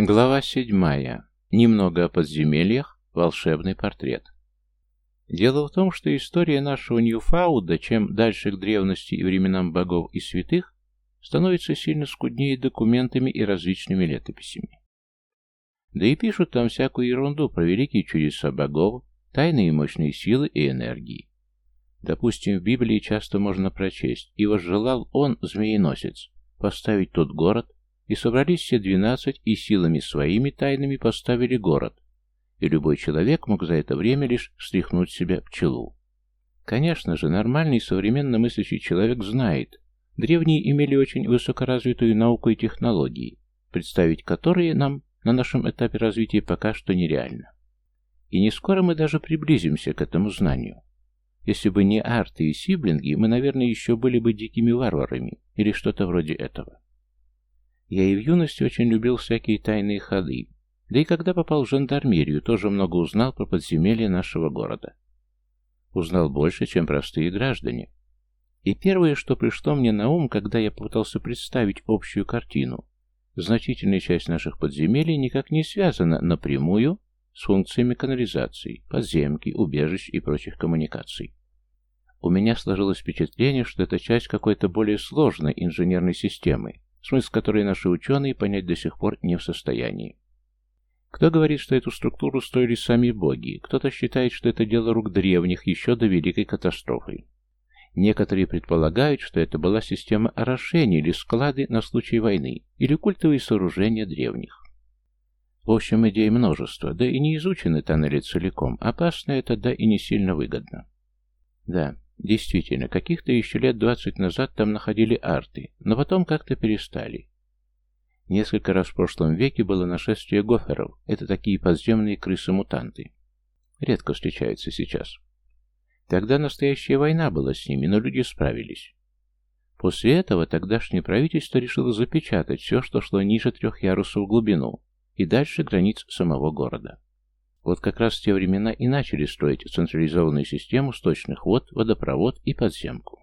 Глава седьмая. Немного о подземельях. Волшебный портрет. Дело в том, что история нашего Ньюфауда, чем дальше к древности и временам богов и святых, становится сильно скуднее документами и различными летописями. Да и пишут там всякую ерунду про великие чудеса богов, тайные мощные силы и энергии. Допустим, в Библии часто можно прочесть «И возжелал он, змееносец, поставить тот город, и собрались все двенадцать и силами своими тайными поставили город, и любой человек мог за это время лишь стряхнуть себя пчелу. Конечно же, нормальный современно мыслящий человек знает, древние имели очень высокоразвитую науку и технологии, представить которые нам на нашем этапе развития пока что нереально. И не скоро мы даже приблизимся к этому знанию. Если бы не арты и сиблинги, мы, наверное, еще были бы дикими варварами или что-то вроде этого. Я и в юности очень любил всякие тайные ходы, да и когда попал в жандармерию, тоже много узнал про подземелья нашего города. Узнал больше, чем простые граждане. И первое, что пришло мне на ум, когда я попытался представить общую картину, значительная часть наших подземелий никак не связана напрямую с функциями канализации, подземки, убежищ и прочих коммуникаций. У меня сложилось впечатление, что это часть какой-то более сложной инженерной системы, смысл которой наши ученые понять до сих пор не в состоянии. Кто говорит, что эту структуру строили сами боги, кто-то считает, что это дело рук древних еще до Великой катастрофы. Некоторые предполагают, что это была система орошения или склады на случай войны, или культовые сооружения древних. В общем, идей множество, да и не изучены тоннели целиком. Опасно это, да и не сильно выгодно. Да, Действительно, каких-то еще лет двадцать назад там находили арты, но потом как-то перестали. Несколько раз в прошлом веке было нашествие гоферов, это такие подземные крысы-мутанты. Редко встречаются сейчас. Тогда настоящая война была с ними, но люди справились. После этого тогдашнее правительство решило запечатать все, что шло ниже трех ярусов в глубину и дальше границ самого города. Вот как раз в те времена и начали строить централизованную систему сточных вод, водопровод и подземку.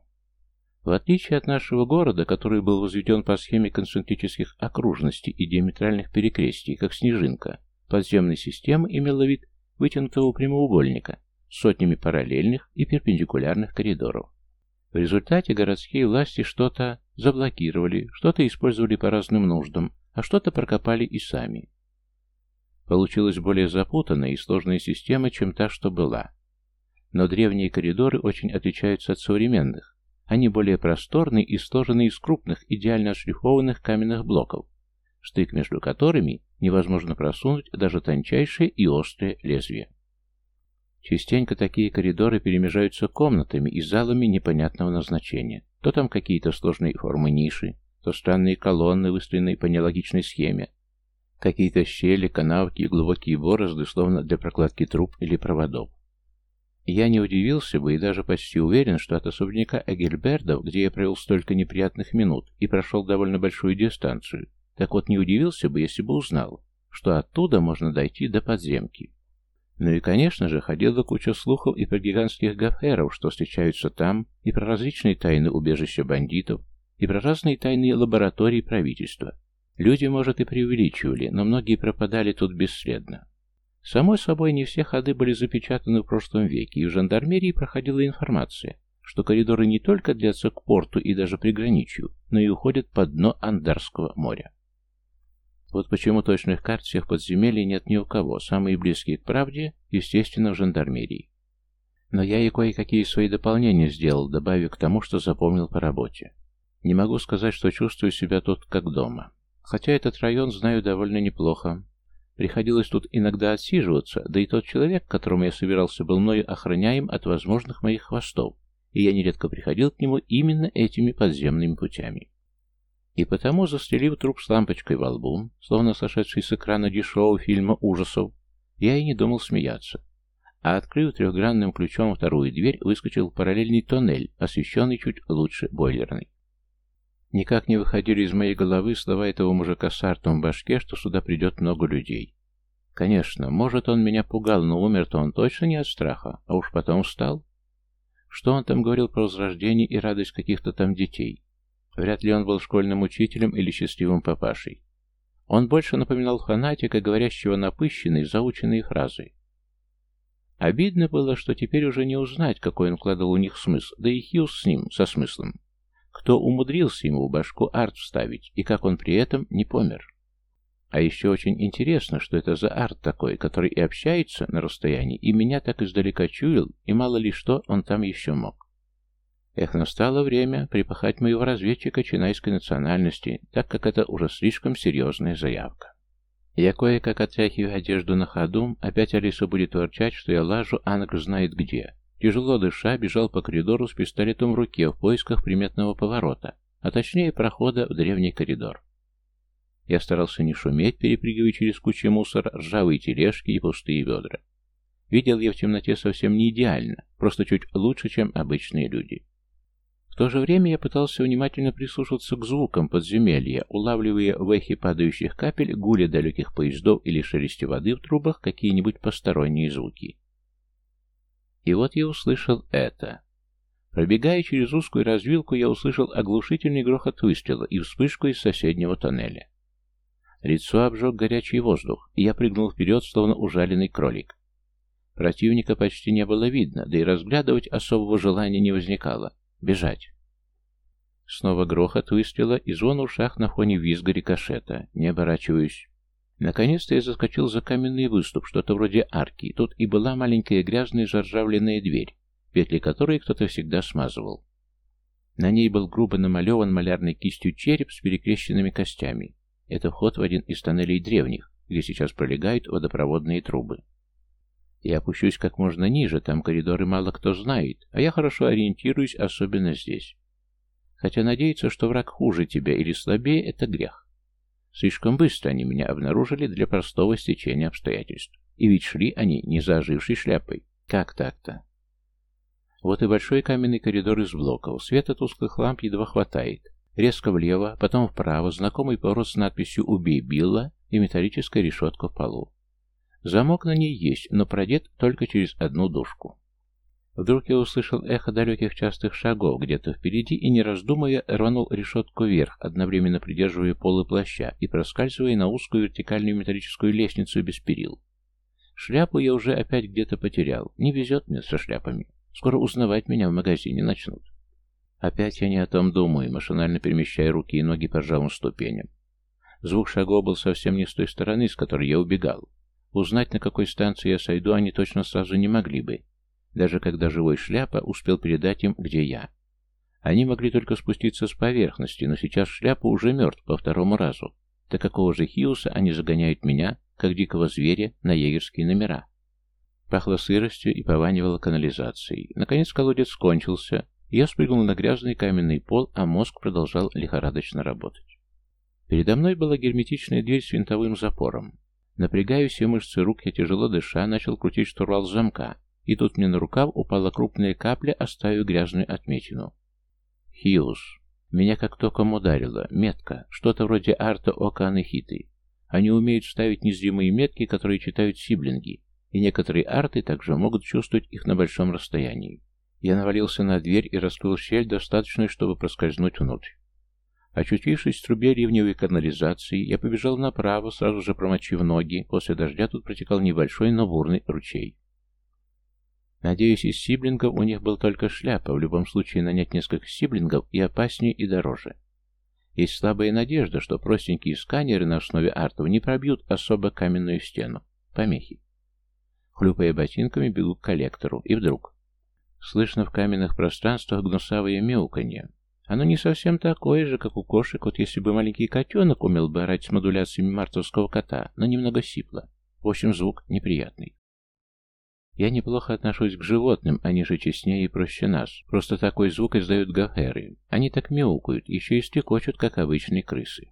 В отличие от нашего города, который был возведен по схеме концентрических окружностей и диаметральных перекрестий, как снежинка, подземная система имела вид вытянутого прямоугольника с сотнями параллельных и перпендикулярных коридоров. В результате городские власти что-то заблокировали, что-то использовали по разным нуждам, а что-то прокопали и сами. Получилась более запутанная и сложная система, чем та, что была. Но древние коридоры очень отличаются от современных. Они более просторные и сложены из крупных, идеально отшлифованных каменных блоков, штык между которыми невозможно просунуть даже тончайшее и острое лезвие. Частенько такие коридоры перемежаются комнатами и залами непонятного назначения. То там какие-то сложные формы ниши, то странные колонны, выстроенные по нелогичной схеме, Какие-то щели, канавки и глубокие борозды, словно для прокладки труб или проводов. Я не удивился бы и даже почти уверен, что от особняка Эгельбердов, где я провел столько неприятных минут и прошел довольно большую дистанцию, так вот не удивился бы, если бы узнал, что оттуда можно дойти до подземки. Ну и, конечно же, ходила куча слухов и про гигантских гаферов, что встречаются там, и про различные тайны убежища бандитов, и про разные тайные лаборатории правительства. Люди, может, и преувеличивали, но многие пропадали тут бесследно. Само собой, не все ходы были запечатаны в прошлом веке, и в жандармерии проходила информация, что коридоры не только длятся к порту и даже приграничью, но и уходят под дно Андарского моря. Вот почему точных карт всех подземелий нет ни у кого, самые близкие к правде, естественно, в жандармерии. Но я и кое-какие свои дополнения сделал, добавив к тому, что запомнил по работе. Не могу сказать, что чувствую себя тут как дома. Хотя этот район знаю довольно неплохо. Приходилось тут иногда отсиживаться, да и тот человек, которому я собирался, был мною охраняем от возможных моих хвостов, и я нередко приходил к нему именно этими подземными путями. И потому, застрелив труп с лампочкой во лбу, словно сошедший с экрана дешевого фильма ужасов, я и не думал смеяться. А открыв трехгранным ключом вторую дверь, выскочил в параллельный тоннель, освещенный чуть лучше бойлерной. Никак не выходили из моей головы слова этого мужика с артом в башке, что сюда придет много людей. Конечно, может, он меня пугал, но умер-то он точно не от страха, а уж потом встал. Что он там говорил про возрождение и радость каких-то там детей? Вряд ли он был школьным учителем или счастливым папашей. Он больше напоминал фанатика, говорящего напыщенные, заученные фразы. Обидно было, что теперь уже не узнать, какой он вкладывал у них смысл, да и Хьюз с ним, со смыслом. Кто умудрился ему в башку арт вставить, и как он при этом не помер. А еще очень интересно, что это за арт такой, который и общается на расстоянии, и меня так издалека чуял, и мало ли что он там еще мог. Эх, настало время припахать моего разведчика чинайской национальности, так как это уже слишком серьезная заявка. Я кое-как отряхиваю одежду на ходу, опять Алиса будет ворчать, что я лажу, Анг знает где. Тяжело дыша, бежал по коридору с пистолетом в руке в поисках приметного поворота, а точнее прохода в древний коридор. Я старался не шуметь, перепрыгивая через кучу мусора, ржавые тележки и пустые ведра. Видел я в темноте совсем не идеально, просто чуть лучше, чем обычные люди. В то же время я пытался внимательно прислушиваться к звукам подземелья, улавливая в эхе падающих капель, гуля далеких поездов или шелесте воды в трубах какие-нибудь посторонние звуки. И вот я услышал это. Пробегая через узкую развилку, я услышал оглушительный грохот выстрела и вспышку из соседнего тоннеля. Лицо обжег горячий воздух, и я прыгнул вперед, словно ужаленный кролик. Противника почти не было видно, да и разглядывать особого желания не возникало. Бежать. Снова грохот выстрела и звон ушах на фоне визга рикошета. Не оборачиваюсь. Наконец-то я заскочил за каменный выступ, что-то вроде арки. Тут и была маленькая грязная заржавленная дверь, петли которой кто-то всегда смазывал. На ней был грубо намалеван малярной кистью череп с перекрещенными костями. Это вход в один из тоннелей древних, где сейчас пролегают водопроводные трубы. Я опущусь как можно ниже, там коридоры мало кто знает, а я хорошо ориентируюсь, особенно здесь. Хотя надеяться, что враг хуже тебя или слабее, это грех. Слишком быстро они меня обнаружили для простого стечения обстоятельств. И ведь шли они не за ожившей шляпой. Как так-то? Вот и большой каменный коридор из блоков. Света тусклых ламп едва хватает. Резко влево, потом вправо, знакомый поворот с надписью «Убей Билла» и металлическая решетка в полу. Замок на ней есть, но продет только через одну дужку. Вдруг я услышал эхо далеких частых шагов где-то впереди и, не раздумывая, рванул решетку вверх, одновременно придерживая полы плаща и проскальзывая на узкую вертикальную металлическую лестницу без перил. Шляпу я уже опять где-то потерял. Не везет мне со шляпами. Скоро узнавать меня в магазине начнут. Опять я не о том думаю, машинально перемещая руки и ноги по ржавым ступеням. Звук шагов был совсем не с той стороны, с которой я убегал. Узнать, на какой станции я сойду, они точно сразу не могли бы, даже когда живой шляпа успел передать им, где я. Они могли только спуститься с поверхности, но сейчас шляпа уже мертв по второму разу. Так какого же Хиуса они загоняют меня, как дикого зверя, на егерские номера? Пахло сыростью и пованивало канализацией. Наконец колодец кончился, я спрыгнул на грязный каменный пол, а мозг продолжал лихорадочно работать. Передо мной была герметичная дверь с винтовым запором. Напрягая все мышцы рук, я тяжело дыша, начал крутить штурвал замка, и тут мне на рукав упала крупная капля, оставив грязную отметину. Хьюз. Меня как током ударило. Метка. Что-то вроде арта Ока Анахиты. Они умеют ставить незримые метки, которые читают сиблинги, и некоторые арты также могут чувствовать их на большом расстоянии. Я навалился на дверь и раскрыл щель, достаточную, чтобы проскользнуть внутрь. Очутившись в трубе ливневой канализации, я побежал направо, сразу же промочив ноги. После дождя тут протекал небольшой, но бурный ручей. Надеюсь, из сиблингов у них был только шляпа. В любом случае, нанять несколько сиблингов и опаснее, и дороже. Есть слабая надежда, что простенькие сканеры на основе артов не пробьют особо каменную стену. Помехи. Хлюпая ботинками, бегу к коллектору. И вдруг... Слышно в каменных пространствах гнусавое мяуканье. Оно не совсем такое же, как у кошек, вот если бы маленький котенок умел бы орать с модуляциями мартовского кота, но немного сипло. В общем, звук неприятный. Я неплохо отношусь к животным, они же честнее и проще нас. Просто такой звук издают гаферы. Они так мяукают, еще и стекочут, как обычные крысы.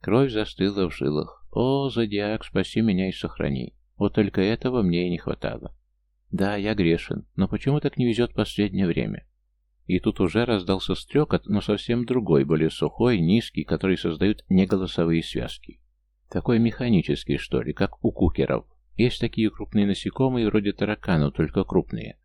Кровь застыла в жилах. О, зодиак, спаси меня и сохрани. Вот только этого мне и не хватало. Да, я грешен, но почему так не везет последнее время? И тут уже раздался стрекот, но совсем другой, более сухой, низкий, который создают неголосовые связки. Такой механический, что ли, как у кукеров. Есть такие крупные насекомые, вроде тараканов, только крупные.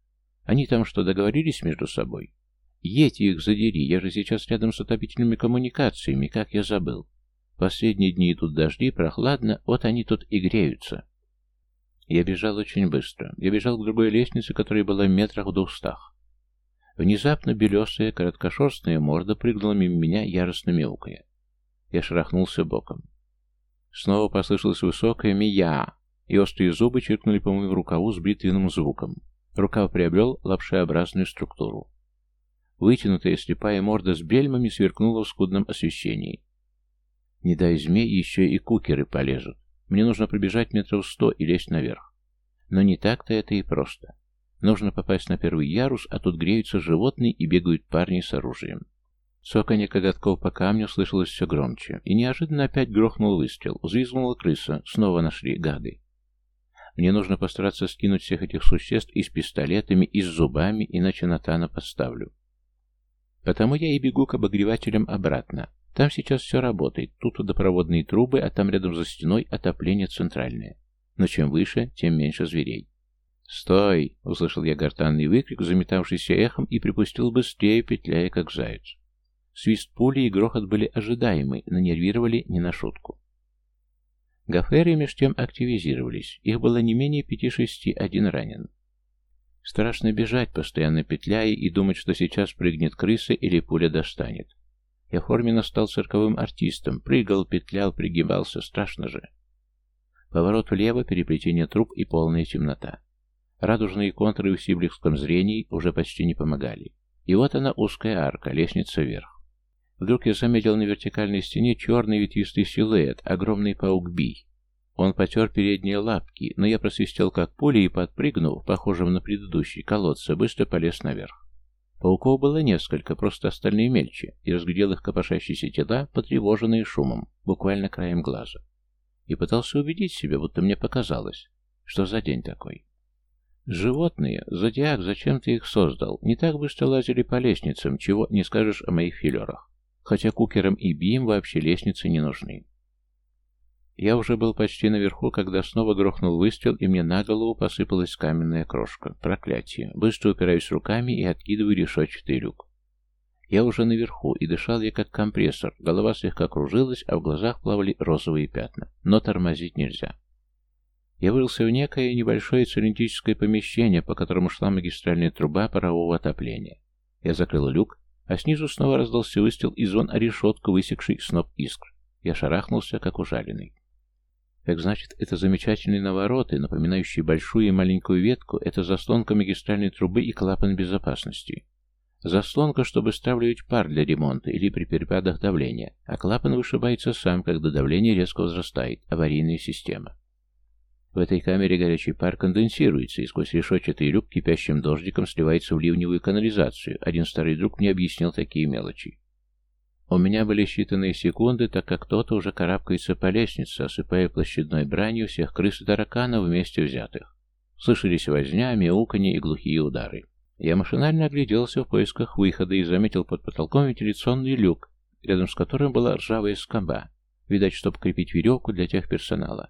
Они там что, договорились между собой? Едьте их задери, я же сейчас рядом с отопительными коммуникациями, как я забыл. Последние дни идут дожди, прохладно, вот они тут и греются. Я бежал очень быстро. Я бежал к другой лестнице, которая была в метрах в двухстах. Внезапно белесая, короткошерстная морда прыгнула мимо меня, яростно мяукая. Я шарахнулся боком. Снова послышалось высокое «Мия!» И острые зубы чиркнули по моему рукаву с бритвенным звуком. Рукав приобрел лапшеобразную структуру. Вытянутая слепая морда с бельмами сверкнула в скудном освещении. Не дай змей, еще и кукеры полезут. Мне нужно пробежать метров сто и лезть наверх. Но не так-то это и просто. Нужно попасть на первый ярус, а тут греются животные и бегают парни с оружием. Цоканье коготков по камню слышалось все громче, и неожиданно опять грохнул выстрел. Взвизгнула крыса, снова нашли гады. Мне нужно постараться скинуть всех этих существ и с пистолетами, и с зубами, иначе Натана подставлю. Потому я и бегу к обогревателям обратно. Там сейчас все работает. Тут водопроводные трубы, а там рядом за стеной отопление центральное. Но чем выше, тем меньше зверей. «Стой!» — услышал я гортанный выкрик, заметавшийся эхом, и припустил быстрее, петляя как заяц. Свист пули и грохот были ожидаемы, но нервировали не на шутку. Гаферы меж тем активизировались. Их было не менее пяти-шести, один ранен. Страшно бежать, постоянно петляя, и думать, что сейчас прыгнет крыса или пуля достанет. Я форменно стал цирковым артистом, прыгал, петлял, пригибался, страшно же. Поворот влево, переплетение труб и полная темнота. Радужные контуры в сиблихском зрении уже почти не помогали. И вот она, узкая арка, лестница вверх. Вдруг я заметил на вертикальной стене черный ветвистый силуэт, огромный паук Бий. Он потер передние лапки, но я просвистел как пуля и, подпрыгнув, похожим на предыдущий колодца, быстро полез наверх. Пауков было несколько, просто остальные мельче, и разглядел их копошащиеся тела, потревоженные шумом, буквально краем глаза. И пытался убедить себя, будто мне показалось, что за день такой. Животные, зодиак, зачем ты их создал, не так быстро лазили по лестницам, чего не скажешь о моих филерах. Хотя кукерам и бием вообще лестницы не нужны. Я уже был почти наверху, когда снова грохнул выстрел, и мне на голову посыпалась каменная крошка. Проклятие. Быстро упираюсь руками и откидываю решетчатый люк. Я уже наверху, и дышал я как компрессор. Голова слегка кружилась, а в глазах плавали розовые пятна. Но тормозить нельзя. Я вырылся в некое небольшое цилиндрическое помещение, по которому шла магистральная труба парового отопления. Я закрыл люк, а снизу снова раздался выстрел и звон о решетку, высекший сноп искр. Я шарахнулся, как ужаленный. Так значит, это замечательные навороты, напоминающие большую и маленькую ветку, это заслонка магистральной трубы и клапан безопасности. Заслонка, чтобы стравливать пар для ремонта или при перепадах давления, а клапан вышибается сам, когда давление резко возрастает, аварийная система. В этой камере горячий пар конденсируется и сквозь решетчатый люк кипящим дождиком сливается в ливневую канализацию. Один старый друг мне объяснил такие мелочи. У меня были считанные секунды, так как кто-то уже карабкается по лестнице, осыпая площадной бранью всех крыс и тараканов вместе взятых. Слышались возня, мяуканье и глухие удары. Я машинально огляделся в поисках выхода и заметил под потолком вентиляционный люк, рядом с которым была ржавая скоба, видать, чтобы крепить веревку для тех персонала.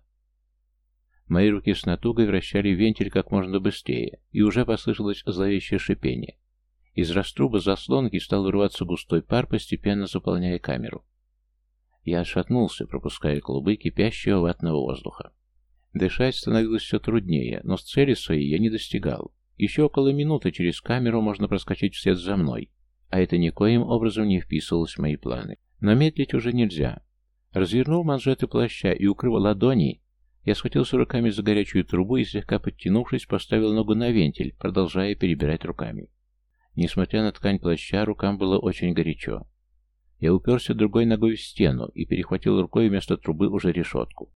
Мои руки с натугой вращали вентиль как можно быстрее, и уже послышалось зловещее шипение. Из раструба заслонки стал вырываться густой пар, постепенно заполняя камеру. Я отшатнулся, пропуская клубы кипящего ватного воздуха. Дышать становилось все труднее, но с цели своей я не достигал. Еще около минуты через камеру можно проскочить вслед за мной, а это никоим образом не вписывалось в мои планы. Но медлить уже нельзя. Развернув манжеты плаща и укрыв ладони, я схватился руками за горячую трубу и, слегка подтянувшись, поставил ногу на вентиль, продолжая перебирать руками. Несмотря на ткань плаща, рукам было очень горячо. Я уперся другой ногой в стену и перехватил рукой вместо трубы уже решетку.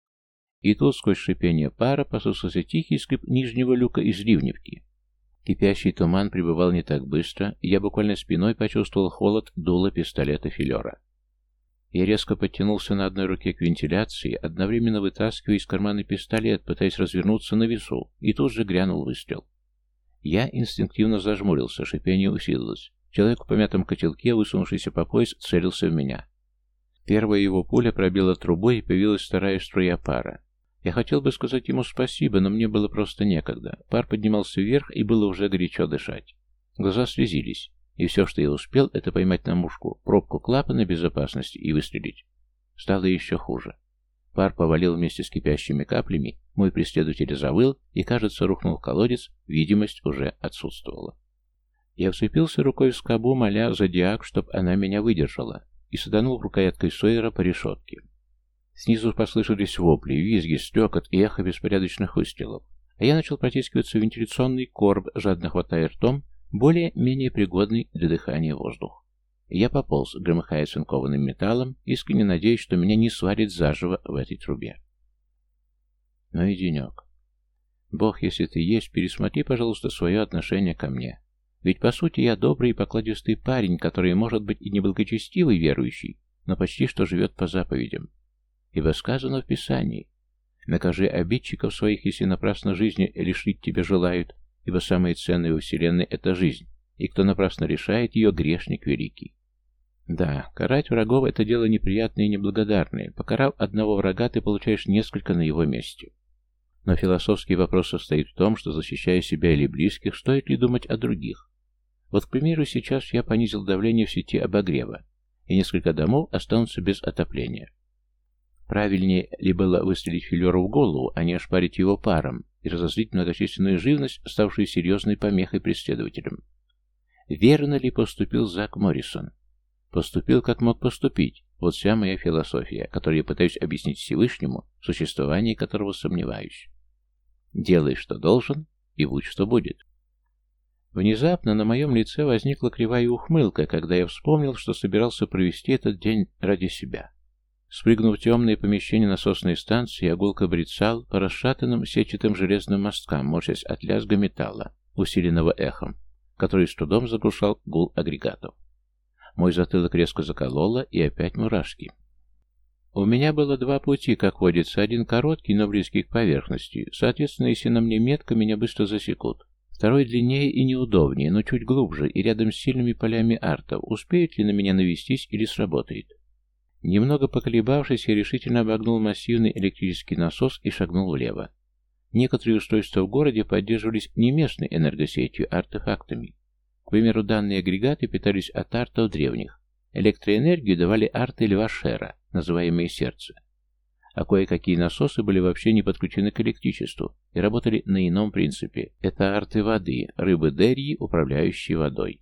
И тут сквозь шипение пара послышался тихий скрип нижнего люка из ливневки. Кипящий туман пребывал не так быстро, и я буквально спиной почувствовал холод дула пистолета филера. Я резко подтянулся на одной руке к вентиляции, одновременно вытаскивая из кармана пистолет, пытаясь развернуться на весу, и тут же грянул выстрел. Я инстинктивно зажмурился, шипение усилилось. Человек в помятом котелке, высунувшийся по пояс, целился в меня. Первая его пуля пробила трубой, и появилась вторая струя пара. Я хотел бы сказать ему спасибо, но мне было просто некогда. Пар поднимался вверх, и было уже горячо дышать. Глаза слезились, и все, что я успел, это поймать на мушку пробку клапана безопасности и выстрелить. стало еще хуже. Пар повалил вместе с кипящими каплями, мой преследователь завыл и, кажется, рухнул в колодец, видимость уже отсутствовала. Я вцепился рукой в скобу, моля зодиак, чтоб она меня выдержала, и саданул рукояткой Сойера по решетке. Снизу послышались вопли, визги, стрекот и эхо беспорядочных выстрелов, а я начал протискиваться в вентиляционный корб, жадно хватая ртом более-менее пригодный для дыхания воздух. Я пополз, громыхая цинкованным металлом, искренне надеясь, что меня не сварит заживо в этой трубе. Ну и денек. Бог, если ты есть, пересмотри, пожалуйста, свое отношение ко мне. Ведь, по сути, я добрый и покладистый парень, который, может быть, и не благочестивый верующий, но почти что живет по заповедям. Ибо сказано в Писании, «Накажи обидчиков своих, если напрасно жизни лишить тебя желают, ибо самое ценное во Вселенной — это жизнь, и кто напрасно решает ее, грешник великий». Да, карать врагов — это дело неприятное и неблагодарное. Покарав одного врага, ты получаешь несколько на его месте. Но философский вопрос состоит в том, что, защищая себя или близких, стоит ли думать о других. Вот, к примеру, сейчас я понизил давление в сети обогрева, и несколько домов останутся без отопления. Правильнее ли было выстрелить филеру в голову, а не ошпарить его паром и разозлить многочисленную живность, ставшую серьезной помехой преследователям? Верно ли поступил Зак Моррисон? Поступил, как мог поступить. Вот вся моя философия, которую я пытаюсь объяснить Всевышнему, в существовании которого сомневаюсь. Делай, что должен, и будь, что будет. Внезапно на моем лице возникла кривая ухмылка, когда я вспомнил, что собирался провести этот день ради себя. Спрыгнув в темное помещение насосной станции, я гулко брецал по расшатанным сетчатым железным мосткам, морщась от лязга металла, усиленного эхом, который с трудом заглушал гул агрегатов. Мой затылок резко закололо, и опять мурашки. У меня было два пути, как водится. Один короткий, но близкий к поверхности. Соответственно, если на мне метка, меня быстро засекут. Второй длиннее и неудобнее, но чуть глубже и рядом с сильными полями артов. Успеют ли на меня навестись или сработает? Немного поколебавшись, я решительно обогнул массивный электрический насос и шагнул влево. Некоторые устройства в городе поддерживались не местной энергосетью, а артефактами. К примеру, данные агрегаты питались от артов древних. Электроэнергию давали арты Льва Шера, называемые сердце. А кое-какие насосы были вообще не подключены к электричеству и работали на ином принципе. Это арты воды, рыбы Дерьи, управляющие водой.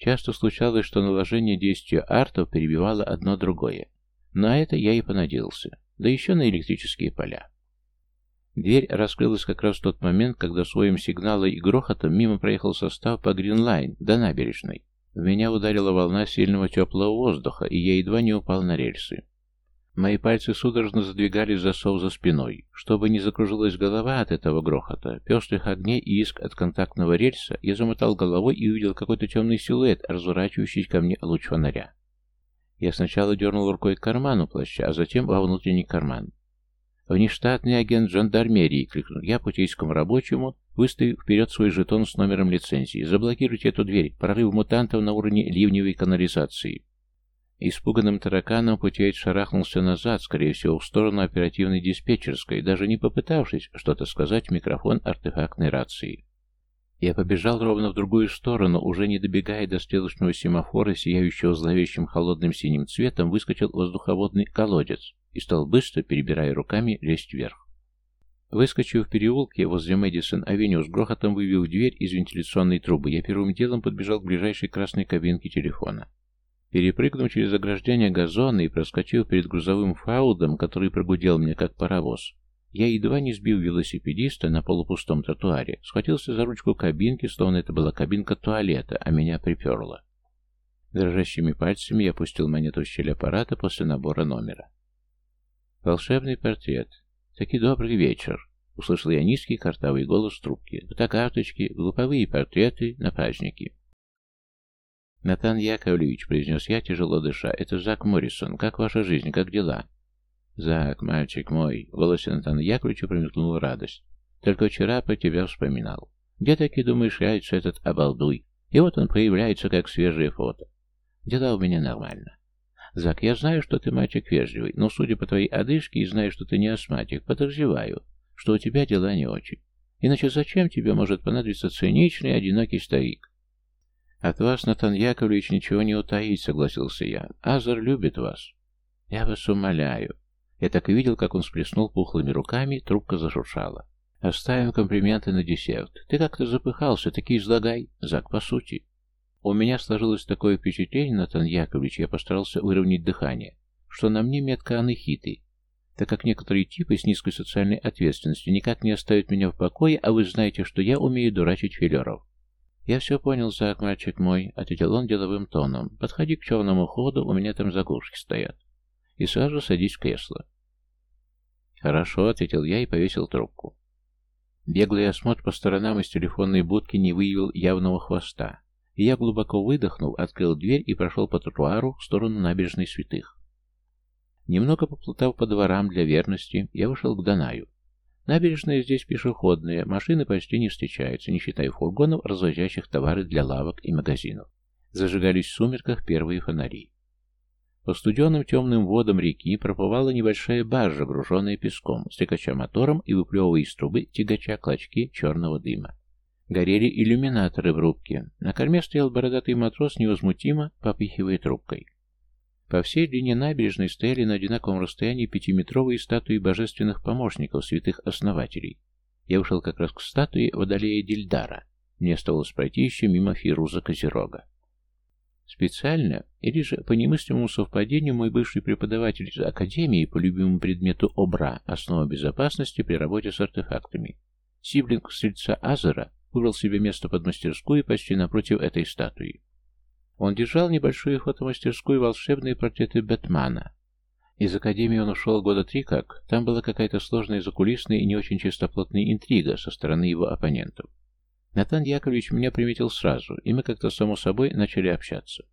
Часто случалось, что наложение действия артов перебивало одно другое. На это я и понадеялся. Да еще на электрические поля. Дверь раскрылась как раз в тот момент, когда своим сигналом и грохотом мимо проехал состав по Гринлайн до набережной. В меня ударила волна сильного теплого воздуха, и я едва не упал на рельсы. Мои пальцы судорожно задвигали засов за спиной. Чтобы не закружилась голова от этого грохота, пестрых огней и иск от контактного рельса, я замотал головой и увидел какой-то темный силуэт, разворачивающийся ко мне луч фонаря. Я сначала дернул рукой к карману плаща, а затем во внутренний карман. «Внештатный агент жандармерии!» — крикнул я путейскому рабочему, выставив вперед свой жетон с номером лицензии. «Заблокируйте эту дверь! Прорыв мутантов на уровне ливневой канализации!» Испуганным тараканом путеец шарахнулся назад, скорее всего, в сторону оперативной диспетчерской, даже не попытавшись что-то сказать в микрофон артефактной рации. Я побежал ровно в другую сторону, уже не добегая до стрелочного семафора, сияющего зловещим холодным синим цветом, выскочил воздуховодный колодец и стал быстро, перебирая руками, лезть вверх. Выскочив в переулке возле Мэдисон-авеню с грохотом выбив дверь из вентиляционной трубы, я первым делом подбежал к ближайшей красной кабинке телефона. Перепрыгнув через ограждение газона и проскочив перед грузовым фаудом, который прогудел мне как паровоз, я, едва не сбил велосипедиста на полупустом тротуаре, схватился за ручку кабинки, словно это была кабинка туалета, а меня приперло. Дрожащими пальцами я опустил монету в щель аппарата после набора номера. Волшебный портрет. Таки добрый вечер. Услышал я низкий картавый голос трубки. Фотокарточки, глуповые портреты на праздники. «Натан Яковлевич», — произнес я, тяжело дыша, — «это Зак Моррисон. Как ваша жизнь? Как дела?» «Зак, мальчик мой», — в голосе Натана Яковлевича промелькнула радость. «Только вчера по тебя вспоминал. Где таки, думаешь, яйца этот обалдуй? И вот он появляется, как свежее фото. Дела у меня нормально. Зак, я знаю, что ты мальчик вежливый, но, судя по твоей одышке, и знаю, что ты не астматик, подозреваю, что у тебя дела не очень. Иначе зачем тебе может понадобиться циничный, одинокий старик? От вас, Натан Яковлевич, ничего не утаить, согласился я. Азар любит вас. Я вас умоляю. Я так и видел, как он сплеснул пухлыми руками, трубка зашуршала. Оставим комплименты на десерт. Ты как-то запыхался, таки излагай. Зак, по сути. У меня сложилось такое впечатление, Натан Яковлевич, я постарался выровнять дыхание, что на мне метка анахиты, так как некоторые типы с низкой социальной ответственностью никак не оставят меня в покое, а вы знаете, что я умею дурачить филеров. «Я все понял, Зак, мальчик мой», — ответил он деловым тоном. «Подходи к черному ходу, у меня там заглушки стоят. И сразу садись в кресло». «Хорошо», — ответил я и повесил трубку. Беглый осмотр по сторонам из телефонной будки не выявил явного хвоста, и я, глубоко выдохнул, открыл дверь и прошел по тротуару в сторону набережной святых. Немного поплутав по дворам для верности, я вышел к Данаю. Набережная здесь пешеходная, машины почти не встречаются, не считая фургонов, развозящих товары для лавок и магазинов. Зажигались в сумерках первые фонари. По студенным темным водам реки проплывала небольшая баржа, груженная песком, стекача мотором и выплевывая из трубы тягача клочки черного дыма. Горели иллюминаторы в рубке. На корме стоял бородатый матрос, невозмутимо попихивая трубкой. По всей длине набережной стояли на одинаковом расстоянии пятиметровые статуи божественных помощников, святых основателей. Я ушел как раз к статуе Водолея Дильдара. Мне оставалось пройти еще мимо Фируза Козерога. Специально, или же по немыслимому совпадению, мой бывший преподаватель из Академии по любимому предмету ОБРА «Основа безопасности при работе с артефактами», сиблинг стрельца Азера, выбрал себе место под мастерскую почти напротив этой статуи. Он держал небольшую фотомастерскую волшебные портреты Бэтмана. Из Академии он ушел года три как, там была какая-то сложная закулисная и не очень чистоплотная интрига со стороны его оппонентов. Натан Яковлевич меня приметил сразу, и мы как-то само собой начали общаться.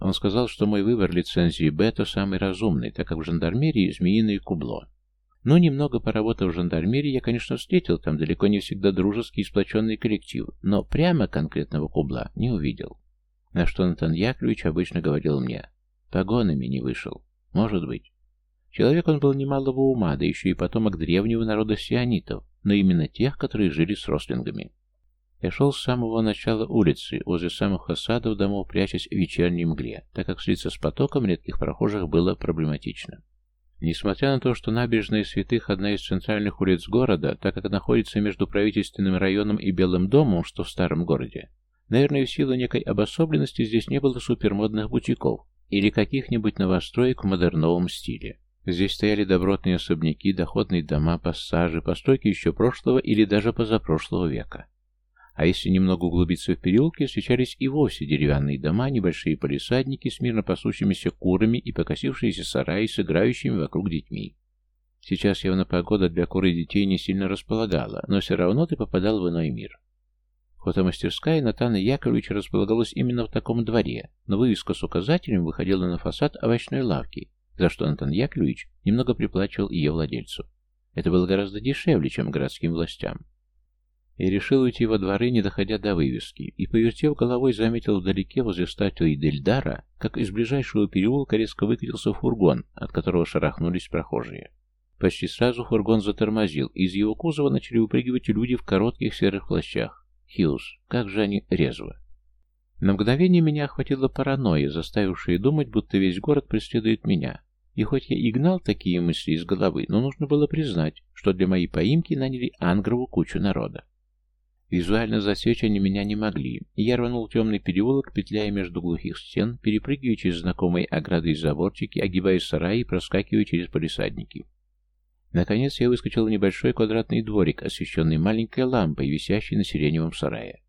Он сказал, что мой выбор лицензии Бета самый разумный, так как в жандармерии змеиное кубло. Но немного поработав в жандармерии, я, конечно, встретил там далеко не всегда дружеский и сплоченный коллектив, но прямо конкретного кубла не увидел. На что Натан Яковлевич обычно говорил мне, погонами не вышел. Может быть. Человек он был немалого ума, да еще и потомок древнего народа сионитов, но именно тех, которые жили с рослингами. Я шел с самого начала улицы, возле самых фасадов домов, прячась в вечерней мгле, так как слиться с потоком редких прохожих было проблематично. Несмотря на то, что набережная Святых – одна из центральных улиц города, так как находится между правительственным районом и Белым домом, что в старом городе, наверное, в силу некой обособленности здесь не было супермодных бутиков или каких-нибудь новостроек в модерновом стиле. Здесь стояли добротные особняки, доходные дома, пассажи, постройки еще прошлого или даже позапрошлого века. А если немного углубиться в переулки, встречались и вовсе деревянные дома, небольшие полисадники с мирно пасущимися курами и покосившиеся сараи с играющими вокруг детьми. Сейчас явно погода для куры детей не сильно располагала, но все равно ты попадал в иной мир. Фотомастерская Натана Яковлевича располагалась именно в таком дворе, но вывеска с указателем выходила на фасад овощной лавки, за что Натан Яковлевич немного приплачивал ее владельцу. Это было гораздо дешевле, чем городским властям и решил уйти во дворы, не доходя до вывески, и, повертев головой, заметил вдалеке возле статуи Дельдара, как из ближайшего переулка резко выкатился фургон, от которого шарахнулись прохожие. Почти сразу фургон затормозил, и из его кузова начали выпрыгивать люди в коротких серых плащах. Хьюз, как же они резво. На мгновение меня охватила паранойя, заставившая думать, будто весь город преследует меня. И хоть я и гнал такие мысли из головы, но нужно было признать, что для моей поимки наняли Ангрову кучу народа. Визуально засечь они меня не могли, и я рванул темный переулок, петляя между глухих стен, перепрыгивая через знакомые ограды и заборчики, огибая сараи и проскакивая через полисадники. Наконец я выскочил в небольшой квадратный дворик, освещенный маленькой лампой, висящей на сиреневом сарае.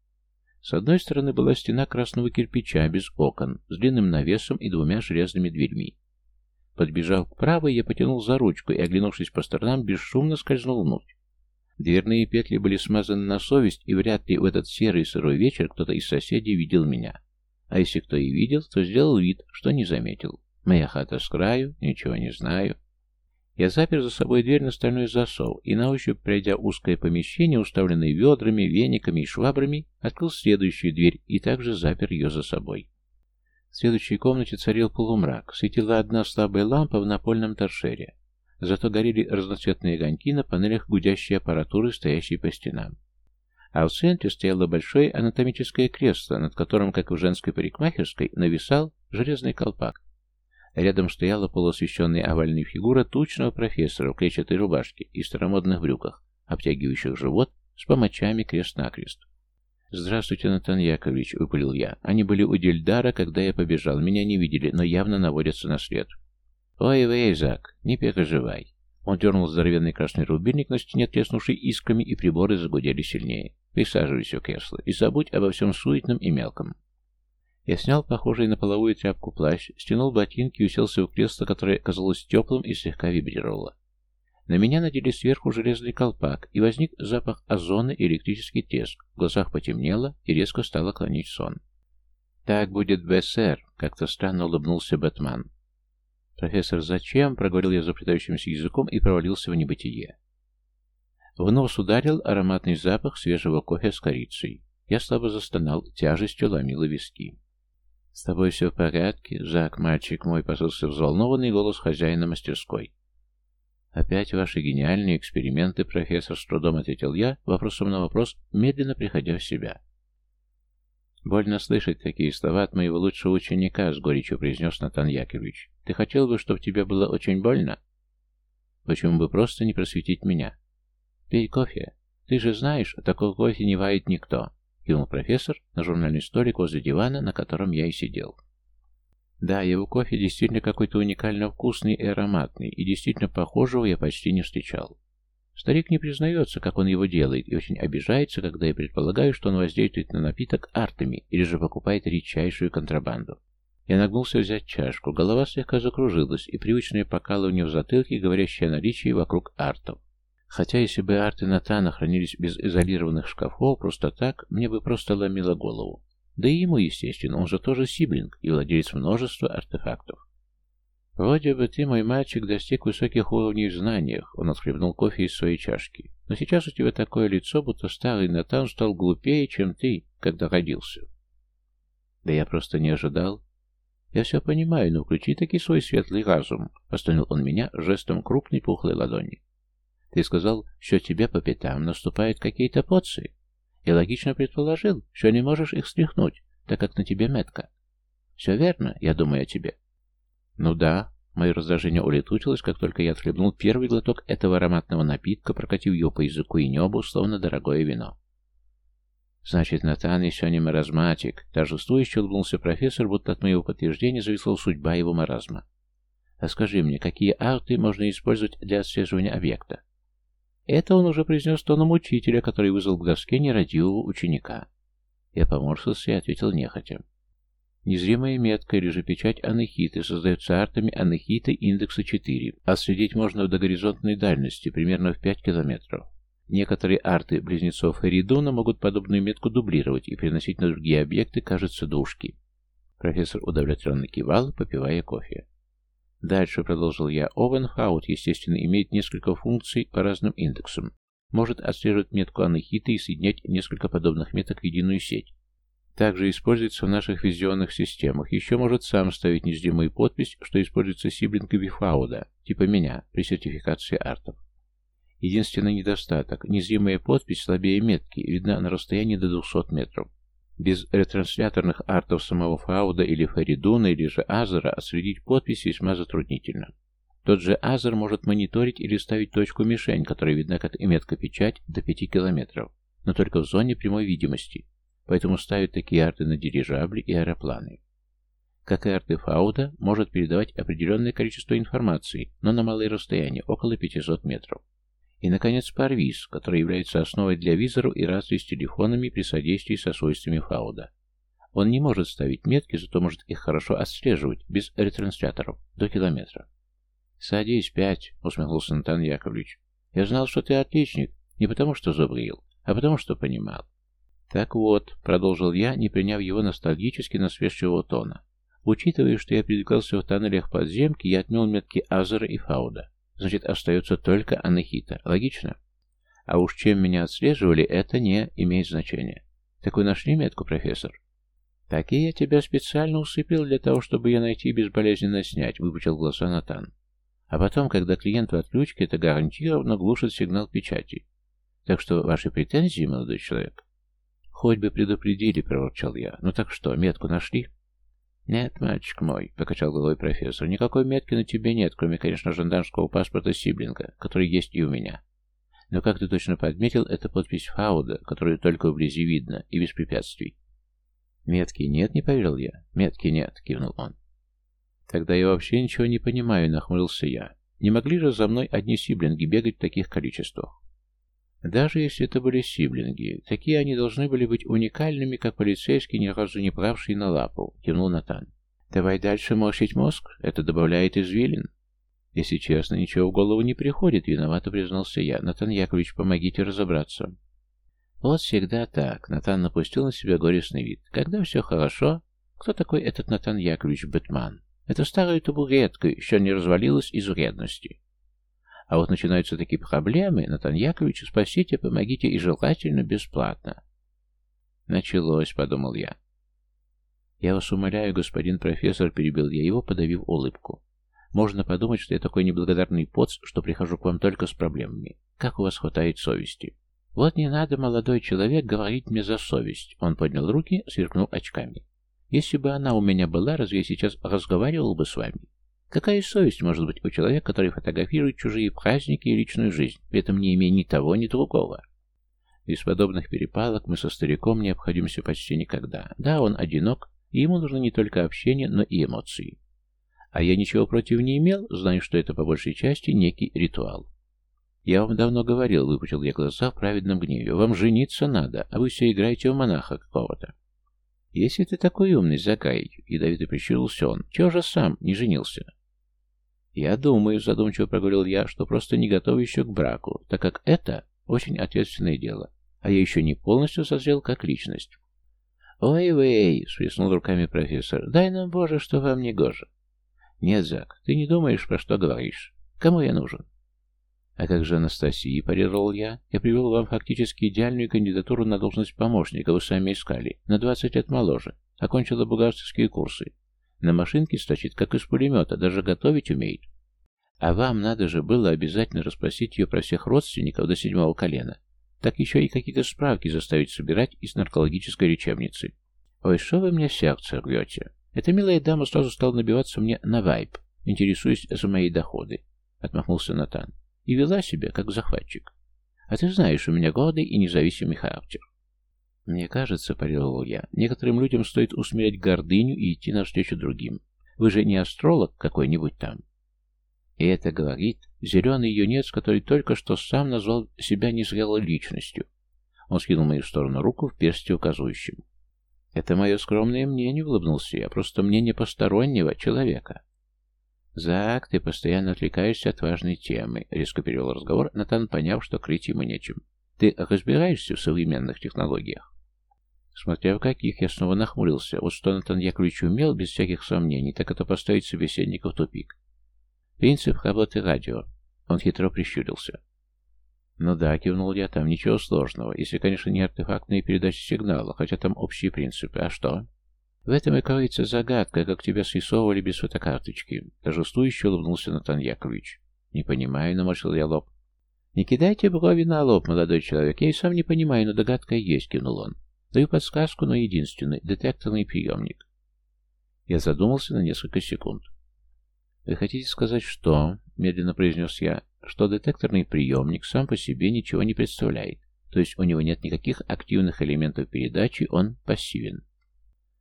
С одной стороны была стена красного кирпича, без окон, с длинным навесом и двумя железными дверьми. Подбежав к правой, я потянул за ручку и, оглянувшись по сторонам, бесшумно скользнул внутрь. Дверные петли были смазаны на совесть, и вряд ли в этот серый сырой вечер кто-то из соседей видел меня. А если кто и видел, то сделал вид, что не заметил. Моя хата с краю, ничего не знаю. Я запер за собой дверь на стальной засов и, на ощупь пройдя узкое помещение, уставленное ведрами, вениками и швабрами, открыл следующую дверь и также запер ее за собой. В следующей комнате царил полумрак, светила одна слабая лампа в напольном торшере. Зато горели разноцветные огоньки на панелях гудящей аппаратуры, стоящей по стенам. А в центре стояло большое анатомическое кресло, над которым, как в женской парикмахерской, нависал железный колпак. Рядом стояла полуосвещенная овальная фигура тучного профессора в клетчатой рубашке и старомодных брюках, обтягивающих живот с помочами крест-накрест. «Здравствуйте, Натан Яковлевич», — выпалил я. «Они были у Дельдара, когда я побежал. Меня не видели, но явно наводятся на след». «Ой, вы, Изак, не переживай». Он дернул здоровенный красный рубильник на стене, треснувший искрами, и приборы загудели сильнее. «Присаживайся кресло и забудь обо всем суетном и мелком». Я снял похожий на половую тряпку плащ, стянул ботинки и уселся в кресло, которое казалось теплым и слегка вибрировало. На меня надели сверху железный колпак, и возник запах озона и электрический треск. В глазах потемнело, и резко стало клонить сон. «Так будет БСР», — как-то странно улыбнулся Бэтмен. «Профессор, зачем?» — проговорил я заплетающимся языком и провалился в небытие. В нос ударил ароматный запах свежего кофе с корицей. Я слабо застонал, тяжестью ломило виски. «С тобой все в порядке, Зак, мальчик мой?» — послышался взволнованный голос хозяина мастерской. «Опять ваши гениальные эксперименты, профессор», — с трудом ответил я, вопросом на вопрос, медленно приходя в себя. «Больно слышать такие слова от моего лучшего ученика», — с горечью произнес Натан Яковлевич. «Ты хотел бы, чтобы тебе было очень больно?» «Почему бы просто не просветить меня?» «Пей кофе. Ты же знаешь, такого кофе не варит никто», — кивнул профессор на журнальный столик возле дивана, на котором я и сидел. Да, его кофе действительно какой-то уникально вкусный и ароматный, и действительно похожего я почти не встречал. Старик не признается, как он его делает, и очень обижается, когда я предполагаю, что он воздействует на напиток артами или же покупает редчайшую контрабанду. Я нагнулся взять чашку, голова слегка закружилась, и привычное покалывание в затылке, говорящее о наличии вокруг артов. Хотя если бы арты Натана хранились без изолированных шкафов, просто так, мне бы просто ломило голову. Да и ему, естественно, он же тоже сиблинг и владелец множества артефактов. «Вроде бы ты, мой мальчик, достиг высоких уровней в знаниях», — он отхлебнул кофе из своей чашки. «Но сейчас у тебя такое лицо, будто старый Натан стал глупее, чем ты, когда родился». «Да я просто не ожидал». «Я все понимаю, но включи таки свой светлый разум», — остановил он меня жестом крупной пухлой ладони. «Ты сказал, что тебе по пятам наступают какие-то поцы. И логично предположил, что не можешь их стряхнуть, так как на тебе метка. Все верно, я думаю о тебе. Ну да, мое раздражение улетучилось, как только я отхлебнул первый глоток этого ароматного напитка, прокатив его по языку и небу, словно дорогое вино. Значит, Натан еще не маразматик. Торжествующе улыбнулся профессор, будто от моего подтверждения зависла судьба его маразма. А скажи мне, какие арты можно использовать для отслеживания объекта? Это он уже произнес тоном учителя, который вызвал к доске нерадивого ученика. Я поморщился и ответил нехотя. Незримая метка или же печать анахиты создается артами анахиты индекса 4. Отследить можно до горизонтной дальности, примерно в 5 километров. Некоторые арты близнецов Эридона могут подобную метку дублировать и переносить на другие объекты, кажется, душки. Профессор удовлетворенно кивал, попивая кофе. Дальше, продолжил я, Овенхаут, естественно, имеет несколько функций по разным индексам. Может отслеживать метку анахиты и соединять несколько подобных меток в единую сеть. Также используется в наших визионных системах. Еще может сам ставить незримую подпись, что используется сиблингами Фауда, типа меня, при сертификации артов. Единственный недостаток – незримая подпись слабее метки, видна на расстоянии до 200 метров. Без ретрансляторных артов самого Фауда или Фаридуна или же Азера отследить подпись весьма затруднительно. Тот же Азер может мониторить или ставить точку-мишень, которая видна как и метка-печать, до 5 километров, но только в зоне прямой видимости, поэтому ставят такие арты на дирижабли и аэропланы. Как и арты Фауда, может передавать определенное количество информации, но на малые расстояния, около 500 метров. И, наконец, Парвиз, который является основой для визоров и рации с телефонами при содействии со свойствами Фауда. Он не может ставить метки, зато может их хорошо отслеживать, без ретрансляторов, до километра. «Садись, пять», — усмехнулся Натан Яковлевич. «Я знал, что ты отличник, не потому что забыл, а потому что понимал». «Так вот», — продолжил я, не приняв его ностальгически насвежчивого тона. «Учитывая, что я передвигался в тоннелях подземки, я отмел метки Азера и Фауда. Значит, остается только анахита. Логично? А уж чем меня отслеживали, это не имеет значения. Так вы нашли метку, профессор? Так и я тебя специально усыпил для того, чтобы ее найти и безболезненно снять, выпучил глаза Натан. А потом, когда клиент в отключке, это гарантированно глушит сигнал печати. Так что ваши претензии, молодой человек? Хоть бы предупредили, проворчал я. Ну так что, метку нашли? «Нет, мальчик мой», — покачал головой профессор, — «никакой метки на тебе нет, кроме, конечно, жандармского паспорта Сиблинга, который есть и у меня. Но, как ты точно подметил, это подпись Фауда, которую только вблизи видно, и без препятствий». «Метки нет?» — не поверил я. «Метки нет», — кивнул он. «Тогда я вообще ничего не понимаю», — нахмурился я. «Не могли же за мной одни сиблинги бегать в таких количествах?» Даже если это были сиблинги, такие они должны были быть уникальными, как полицейский, ни разу не правший на лапу, кивнул Натан. Давай дальше морщить мозг, это добавляет извилин. Если честно, ничего в голову не приходит, виновато признался я. Натан Яковлевич, помогите разобраться. Вот всегда так. Натан напустил на себя горестный вид. Когда все хорошо, кто такой этот Натан Яковлевич Бэтман? Это старая табуретка, еще не развалилась из вредности. А вот начинаются такие проблемы, Натан Яковлевич, спасите, помогите и желательно бесплатно. Началось, подумал я. Я вас умоляю, господин профессор, перебил я его, подавив улыбку. Можно подумать, что я такой неблагодарный поц, что прихожу к вам только с проблемами. Как у вас хватает совести? Вот не надо, молодой человек, говорить мне за совесть. Он поднял руки, сверкнул очками. Если бы она у меня была, разве я сейчас разговаривал бы с вами? Какая совесть может быть у человека, который фотографирует чужие праздники и личную жизнь, при этом не имея ни того, ни другого? Из подобных перепалок мы со стариком не обходимся почти никогда. Да, он одинок, и ему нужно не только общение, но и эмоции. А я ничего против не имел, знаю, что это по большей части некий ритуал. Я вам давно говорил, выпучил я глаза в праведном гневе, вам жениться надо, а вы все играете в монаха какого-то. Если ты такой умный, Закай, ядовито прищурился он, чего же сам не женился? «Я думаю», — задумчиво проговорил я, — «что просто не готов еще к браку, так как это очень ответственное дело, а я еще не полностью созрел как личность». «Ой-вей», — всплеснул руками профессор, — «дай нам, Боже, что вам не гоже». «Нет, Зак, ты не думаешь, про что говоришь. Кому я нужен?» «А как же Анастасия?» – парировал я. «Я привел вам фактически идеальную кандидатуру на должность помощника, вы сами искали. На 20 лет моложе. Окончила бухгалтерские курсы. На машинке сточит, как из пулемета, даже готовить умеет. А вам надо же было обязательно расспросить ее про всех родственников до седьмого колена. Так еще и какие-то справки заставить собирать из наркологической лечебницы. Ой, что вы мне сердце рвете? Эта милая дама сразу стала набиваться мне на вайп, интересуясь за мои доходы. Отмахнулся Натан. И вела себя, как захватчик. А ты знаешь, у меня годы и независимый характер. «Мне кажется, — парировал я, — некоторым людям стоит усмирять гордыню и идти навстречу другим. Вы же не астролог какой-нибудь там». И это говорит зеленый юнец, который только что сам назвал себя незрелой личностью. Он скинул мою сторону руку в персте указующим. «Это мое скромное мнение», — улыбнулся я, — «просто мнение постороннего человека». «Зак, ты постоянно отвлекаешься от важной темы», — резко перевел разговор, Натан, поняв, что крыть ему нечем. «Ты разбираешься в современных технологиях?» Смотря в каких, я снова нахмурился. Вот что Натан Яковлевич умел, без всяких сомнений, так это поставить собеседника в тупик. Принцип работы радио. Он хитро прищурился. Ну да, кивнул я, там ничего сложного, если, конечно, не артефактные передачи сигнала, хотя там общие принципы. А что? В этом и кроется загадка, как тебя срисовывали без фотокарточки. Торжествующе улыбнулся Натан Яковлевич. Не понимаю, наморщил я лоб. Не кидайте брови на лоб, молодой человек. Я и сам не понимаю, но догадка есть, кивнул он. Даю подсказку, но единственный, детекторный приемник. Я задумался на несколько секунд. «Вы хотите сказать, что...» — медленно произнес я, что детекторный приемник сам по себе ничего не представляет, то есть у него нет никаких активных элементов передачи, он пассивен.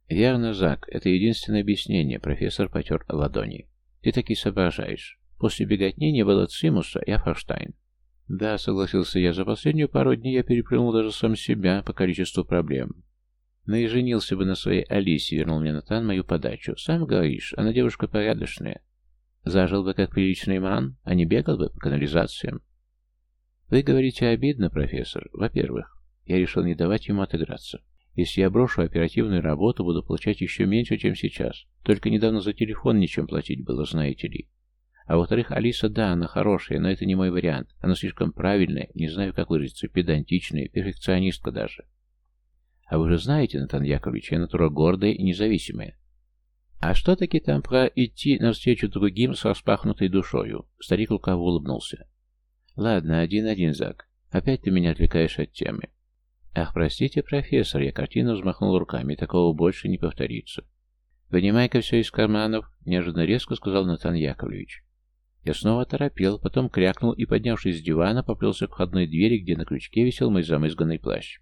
«Верно, Зак, это единственное объяснение», — профессор потер ладони. «Ты таки соображаешь. После беготни не было Цимуса и Аферштайн. «Да», — согласился я, — «за последнюю пару дней я переплюнул даже сам себя по количеству проблем». «Ну и женился бы на своей Алисе», — вернул мне Натан мою подачу. «Сам говоришь, она девушка порядочная. Зажил бы как приличный ман, а не бегал бы по канализациям». «Вы говорите обидно, профессор. Во-первых, я решил не давать ему отыграться. Если я брошу оперативную работу, буду получать еще меньше, чем сейчас. Только недавно за телефон ничем платить было, знаете ли. А во-вторых, Алиса, да, она хорошая, но это не мой вариант. Она слишком правильная, не знаю, как выразиться, педантичная, перфекционистка даже. А вы же знаете, Натан Яковлевич, я натура гордая и независимая. А что таки там про идти навстречу другим с распахнутой душою? Старик лукаво улыбнулся. Ладно, один-один, Зак. Опять ты меня отвлекаешь от темы. Ах, простите, профессор, я картину взмахнул руками, такого больше не повторится. «Вынимай-ка все из карманов», — неожиданно резко сказал Натан Яковлевич. Я снова торопел, потом крякнул и, поднявшись с дивана, поплелся к входной двери, где на крючке висел мой замызганный плащ.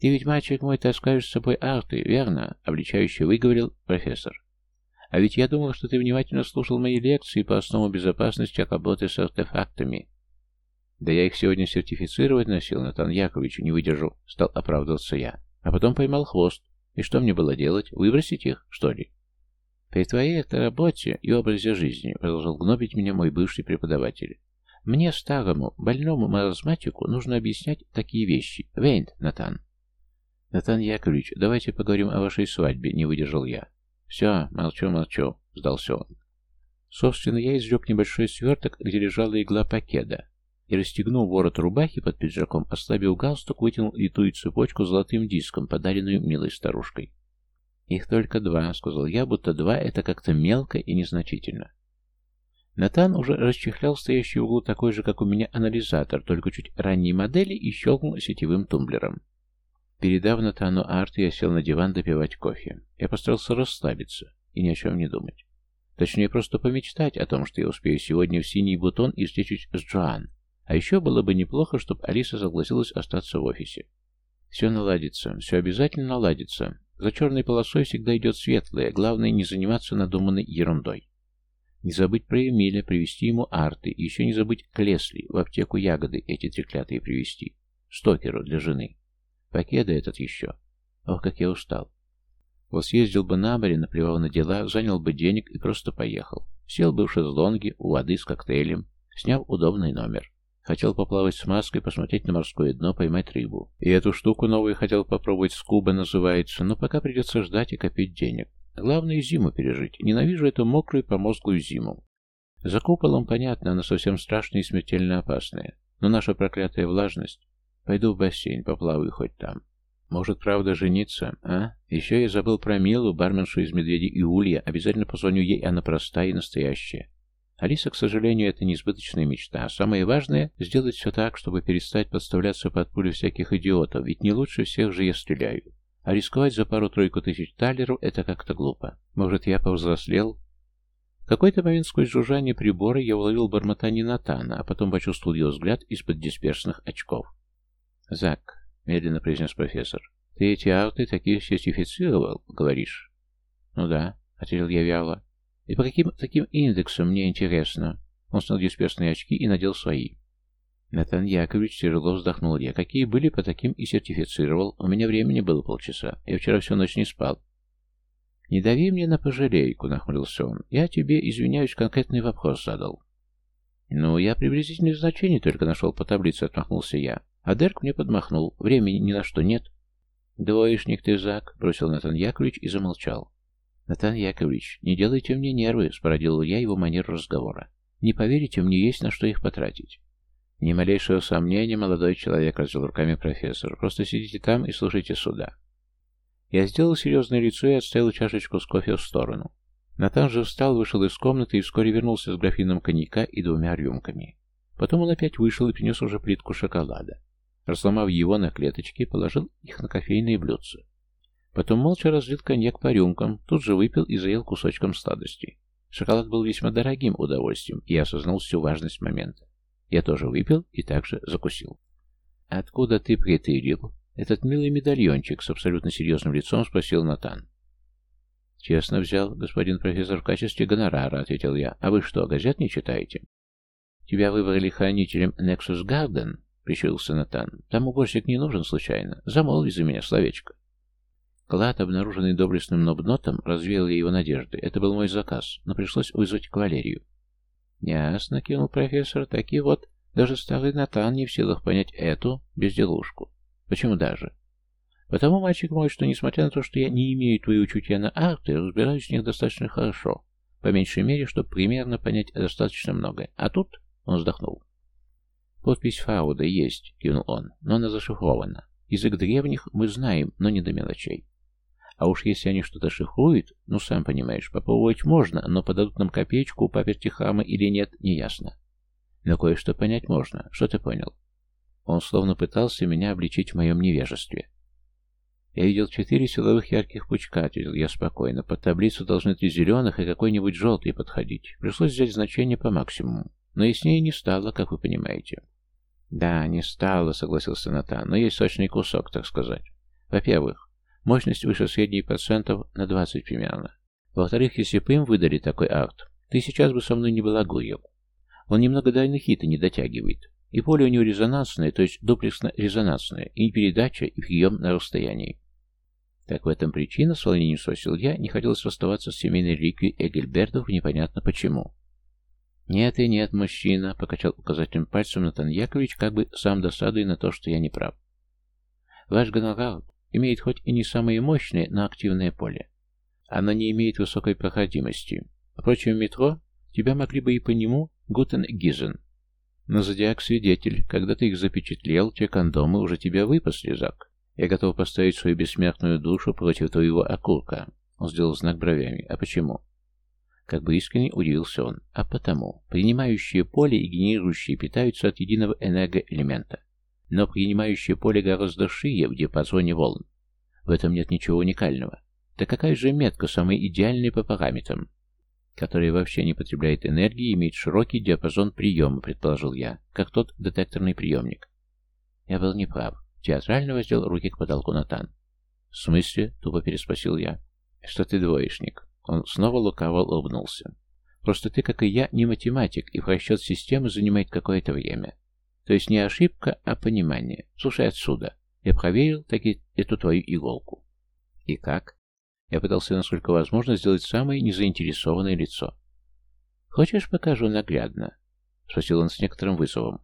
«Ты ведь, мальчик мой, таскаешь с собой арты, верно?» — обличающе выговорил профессор. «А ведь я думал, что ты внимательно слушал мои лекции по основам безопасности работы с артефактами». «Да я их сегодня сертифицировать носил, Натан Яковлевич, не выдержу», — стал оправдываться я. А потом поймал хвост. И что мне было делать? Выбросить их, что ли? «При твоей этой работе и образе жизни», — продолжал гнобить меня мой бывший преподаватель. «Мне, старому, больному маразматику, нужно объяснять такие вещи. Вейнт, Натан». «Натан Яковлевич, давайте поговорим о вашей свадьбе», — не выдержал я. «Все, молчу, молчу», — сдался он. Собственно, я извлек небольшой сверток, где лежала игла пакеда, и, расстегнув ворот рубахи под пиджаком, ослабив галстук, вытянул литую цепочку с золотым диском, подаренную милой старушкой. «Их только два», — сказал я, будто два — это как-то мелко и незначительно. Натан уже расчехлял стоящий в углу такой же, как у меня, анализатор, только чуть ранней модели, и щелкнул сетевым тумблером. Передав Натану арт, я сел на диван допивать кофе. Я постарался расслабиться и ни о чем не думать. Точнее, просто помечтать о том, что я успею сегодня в синий бутон и встречусь с Джоан. А еще было бы неплохо, чтобы Алиса согласилась остаться в офисе. Все наладится, все обязательно наладится. За черной полосой всегда идет светлое, главное не заниматься надуманной ерундой. Не забыть про Эмиля, привезти ему арты, и еще не забыть к Лесли, в аптеку ягоды эти треклятые привезти. Стокеру для жены. Покеда этот еще. Ох, как я устал. Вот съездил бы на море, наплевал на дела, занял бы денег и просто поехал. Сел бы в шезлонге, у воды с коктейлем, снял удобный номер. Хотел поплавать с маской, посмотреть на морское дно, поймать рыбу. И эту штуку новую хотел попробовать, скуба называется, но пока придется ждать и копить денег. Главное зиму пережить. Ненавижу эту мокрую промозглую зиму. За куполом, понятно, она совсем страшная и смертельно опасная. Но наша проклятая влажность... Пойду в бассейн, поплаваю хоть там. Может, правда, жениться, а? Еще я забыл про Милу, барменшу из «Медведей» и Улья. Обязательно позвоню ей, она простая и настоящая. Алиса, к сожалению, это несбыточная мечта. А самое важное — сделать все так, чтобы перестать подставляться под пули всяких идиотов, ведь не лучше всех же я стреляю. А рисковать за пару-тройку тысяч талеров — это как-то глупо. Может, я повзрослел? В какой-то момент сквозь жужжание прибора я уловил бормотание Натана, а потом почувствовал его взгляд из-под дисперсных очков. «Зак», — медленно произнес профессор, — «ты эти ауты такие сертифицировал, говоришь?» «Ну да», — ответил я вяло. И по каким таким индексам, мне интересно? Он снял дисперсные очки и надел свои. Натан Яковлевич тяжело вздохнул я. Какие были, по таким и сертифицировал. У меня времени было полчаса. Я вчера всю ночь не спал. «Не дави мне на пожалейку», — нахмурился он. «Я тебе, извиняюсь, конкретный вопрос задал». «Ну, я приблизительное значение только нашел по таблице», — отмахнулся я. А Дерк мне подмахнул. Времени ни на что нет. «Двоечник ты, Зак», — бросил Натан Яковлевич и замолчал. «Натан Яковлевич, не делайте мне нервы», — спородил я его манеру разговора. «Не поверите, мне есть на что их потратить». «Ни малейшего сомнения, молодой человек», — развел руками профессор. «Просто сидите там и слушайте суда». Я сделал серьезное лицо и отставил чашечку с кофе в сторону. Натан же встал, вышел из комнаты и вскоре вернулся с графином коньяка и двумя рюмками. Потом он опять вышел и принес уже плитку шоколада. Разломав его на клеточки, положил их на кофейные блюдца. Потом молча разлил коньяк по рюмкам, тут же выпил и заел кусочком сладости. Шоколад был весьма дорогим удовольствием, и я осознал всю важность момента. Я тоже выпил и также закусил. «Откуда ты притырил?» «Этот милый медальончик с абсолютно серьезным лицом спросил Натан. «Честно взял, господин профессор, в качестве гонорара», — ответил я. «А вы что, газет не читаете?» «Тебя выбрали хранителем Nexus Garden?» — прищурился Натан. «Там уборщик не нужен случайно. Замолви за меня словечко». Клад, обнаруженный доблестным Нобнотом, развеял его надежды. Это был мой заказ, но пришлось вызвать кавалерию. «Ясно», — кинул профессор, — «таки вот, даже старый Натан не в силах понять эту безделушку. Почему даже?» «Потому, мальчик мой, что, несмотря на то, что я не имею твоего чутья на арты, разбираюсь в них достаточно хорошо, по меньшей мере, чтобы примерно понять достаточно многое. А тут...» — он вздохнул. «Подпись Фауда есть», — кивнул он, — «но она зашифрована. Язык древних мы знаем, но не до мелочей. А уж если они что-то шифруют, ну, сам понимаешь, попробовать можно, но подадут нам копеечку у паперти хама или нет, неясно. Но кое-что понять можно. Что ты понял? Он словно пытался меня обличить в моем невежестве. «Я видел четыре силовых ярких пучка», — ответил я спокойно. «Под таблицу должны три зеленых и какой-нибудь желтый подходить. Пришлось взять значение по максимуму. Но яснее не стало, как вы понимаете». «Да, не стало», — согласился Натан, — «но есть сочный кусок, так сказать. Во-первых, мощность выше средней процентов на 20 примерно. Во-вторых, если бы им выдали такой акт, ты сейчас бы со мной не балагурил. Он немного дальних хита не дотягивает. И поле у него резонансное, то есть дуплексно-резонансное, и передача, и прием на расстоянии. Так в этом причина, с волнением спросил я, не хотелось расставаться с семейной реликвией Эгельбердов, непонятно почему. «Нет и нет, мужчина», — покачал указательным пальцем Натан Яковлевич, как бы сам досадуя на то, что я не прав. «Ваш гонораут имеет хоть и не самое мощное, но активное поле. Оно не имеет высокой проходимости. Впрочем, в метро тебя могли бы и по нему Гутен Гизен. Но Зодиак свидетель, когда ты их запечатлел, те кондомы уже тебя выпасли, Зак. Я готов поставить свою бессмертную душу против твоего окурка. Он сделал знак бровями. А почему? Как бы искренне удивился он. А потому. Принимающие поле и генерирующие питаются от единого энергоэлемента. Но принимающее поле гораздо шире в диапазоне волн. В этом нет ничего уникального. Да какая же метка самая идеальная по параметрам? Которая вообще не потребляет энергии и имеет широкий диапазон приема, предположил я, как тот детекторный приемник. Я был неправ. Театрально воздел руки к потолку Натан. «В смысле?» — тупо переспросил я. «Что ты двоечник?» Он снова лукаво улыбнулся. «Просто ты, как и я, не математик, и в расчет системы занимает какое-то время. То есть не ошибка, а понимание. Слушай отсюда. Я проверил таки эту твою иголку». «И как?» Я пытался, насколько возможно, сделать самое незаинтересованное лицо. «Хочешь, покажу наглядно?» — спросил он с некоторым вызовом.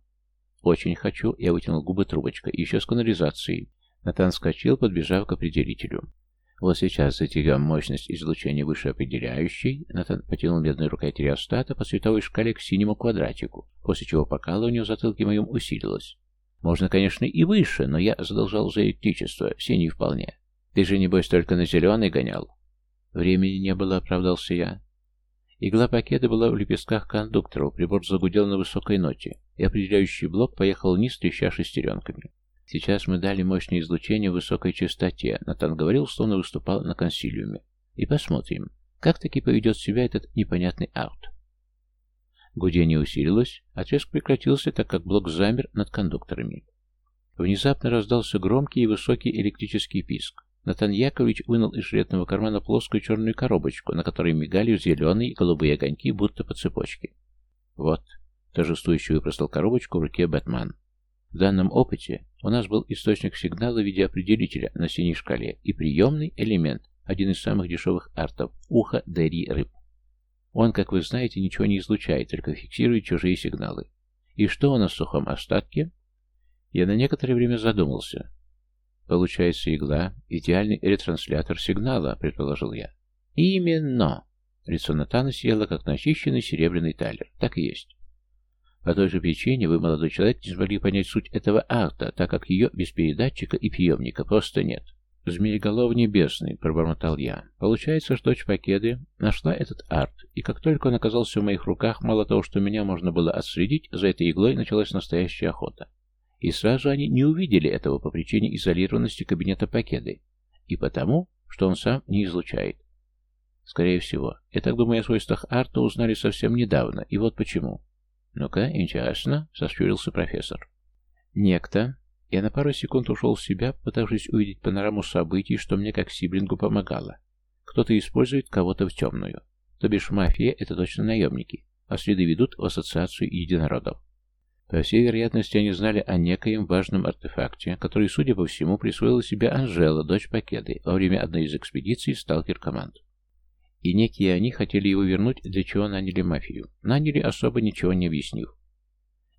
«Очень хочу», — я вытянул губы трубочкой, еще с канализацией. Натан скачил, подбежав к определителю. Вот сейчас затягиваем мощность излучения выше определяющей. Натан потянул медной рукой реостата по световой шкале к синему квадратику, после чего покалывание в затылке моем усилилось. Можно, конечно, и выше, но я задолжал за электричество, не вполне. Ты же, небось, только на зеленый гонял. Времени не было, оправдался я. Игла пакета была в лепестках кондукторов, прибор загудел на высокой ноте, и определяющий блок поехал вниз, треща шестеренками. Сейчас мы дали мощное излучение в высокой частоте, Натан говорил, словно выступал на консилиуме. И посмотрим, как таки поведет себя этот непонятный аут. Гудение усилилось, а треск прекратился, так как блок замер над кондукторами. Внезапно раздался громкий и высокий электрический писк. Натан Яковлевич вынул из жилетного кармана плоскую черную коробочку, на которой мигали зеленые и голубые огоньки, будто по цепочке. «Вот», — торжествующе выпростал коробочку в руке Бэтмен. В данном опыте у нас был источник сигнала в виде определителя на синей шкале и приемный элемент, один из самых дешевых артов, ухо Дерри рыб. Он, как вы знаете, ничего не излучает, только фиксирует чужие сигналы. И что у нас в сухом остатке? Я на некоторое время задумался. Получается, игла — идеальный ретранслятор сигнала, предположил я. Именно. Лицо Натана съело, как начищенный серебряный талер. Так и есть. По той же причине вы, молодой человек, не смогли понять суть этого арта, так как ее без передатчика и приемника просто нет. «Змееголов небесный», — пробормотал я. «Получается, что дочь Покеды нашла этот арт, и как только он оказался в моих руках, мало того, что меня можно было отследить, за этой иглой началась настоящая охота. И сразу они не увидели этого по причине изолированности кабинета Покеды. И потому, что он сам не излучает. Скорее всего. Я так думаю, о свойствах арта узнали совсем недавно, и вот почему. Ну-ка, интересно, сощурился профессор. Некто. Я на пару секунд ушел в себя, пытавшись увидеть панораму событий, что мне как сиблингу помогало. Кто-то использует кого-то в темную. То бишь мафия — это точно наемники, а следы ведут в ассоциацию единородов. По всей вероятности, они знали о некоем важном артефакте, который, судя по всему, присвоила себе Анжела, дочь Пакеды, во время одной из экспедиций сталкер-команд. И некие они хотели его вернуть, для чего наняли мафию. Наняли, особо ничего не объяснив.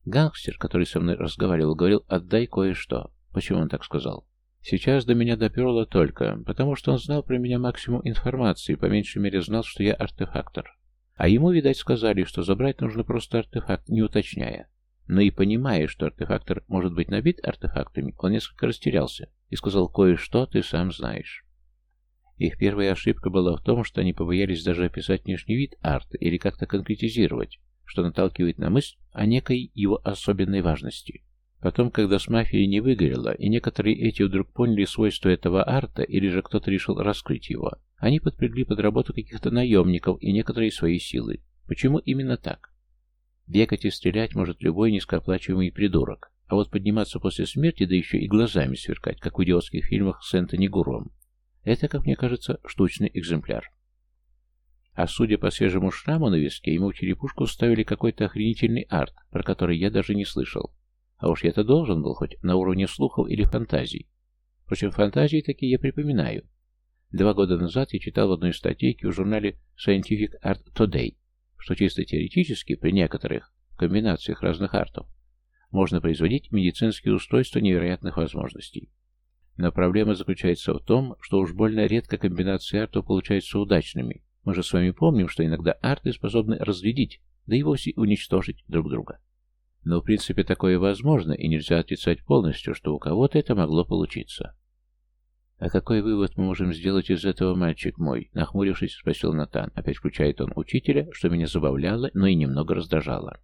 Гангстер, который со мной разговаривал, говорил «отдай кое-что». Почему он так сказал? Сейчас до меня доперло только, потому что он знал про меня максимум информации, по меньшей мере знал, что я артефактор. А ему, видать, сказали, что забрать нужно просто артефакт, не уточняя. Но и понимая, что артефактор может быть набит артефактами, он несколько растерялся и сказал «кое-что ты сам знаешь». Их первая ошибка была в том, что они побоялись даже описать внешний вид арта или как-то конкретизировать, что наталкивает на мысль о некой его особенной важности. Потом, когда с мафией не выгорело, и некоторые эти вдруг поняли свойства этого арта, или же кто-то решил раскрыть его, они подпрягли под работу каких-то наемников и некоторые свои силы. Почему именно так? Бегать и стрелять может любой низкооплачиваемый придурок, а вот подниматься после смерти, да еще и глазами сверкать, как в идиотских фильмах с Энтони Гуром, это, как мне кажется, штучный экземпляр. А судя по свежему шраму на виске, ему в черепушку вставили какой-то охренительный арт, про который я даже не слышал. А уж я-то должен был хоть на уровне слухов или фантазий. Впрочем, фантазии такие я припоминаю. Два года назад я читал в одной статейке в журнале Scientific Art Today, что чисто теоретически при некоторых комбинациях разных артов можно производить медицинские устройства невероятных возможностей. Но проблема заключается в том, что уж больно редко комбинации артов получаются удачными. Мы же с вами помним, что иногда арты способны разрядить, да и вовсе уничтожить друг друга. Но в принципе такое возможно, и нельзя отрицать полностью, что у кого-то это могло получиться. «А какой вывод мы можем сделать из этого, мальчик мой?» Нахмурившись, спросил Натан. Опять включает он учителя, что меня забавляло, но и немного раздражало.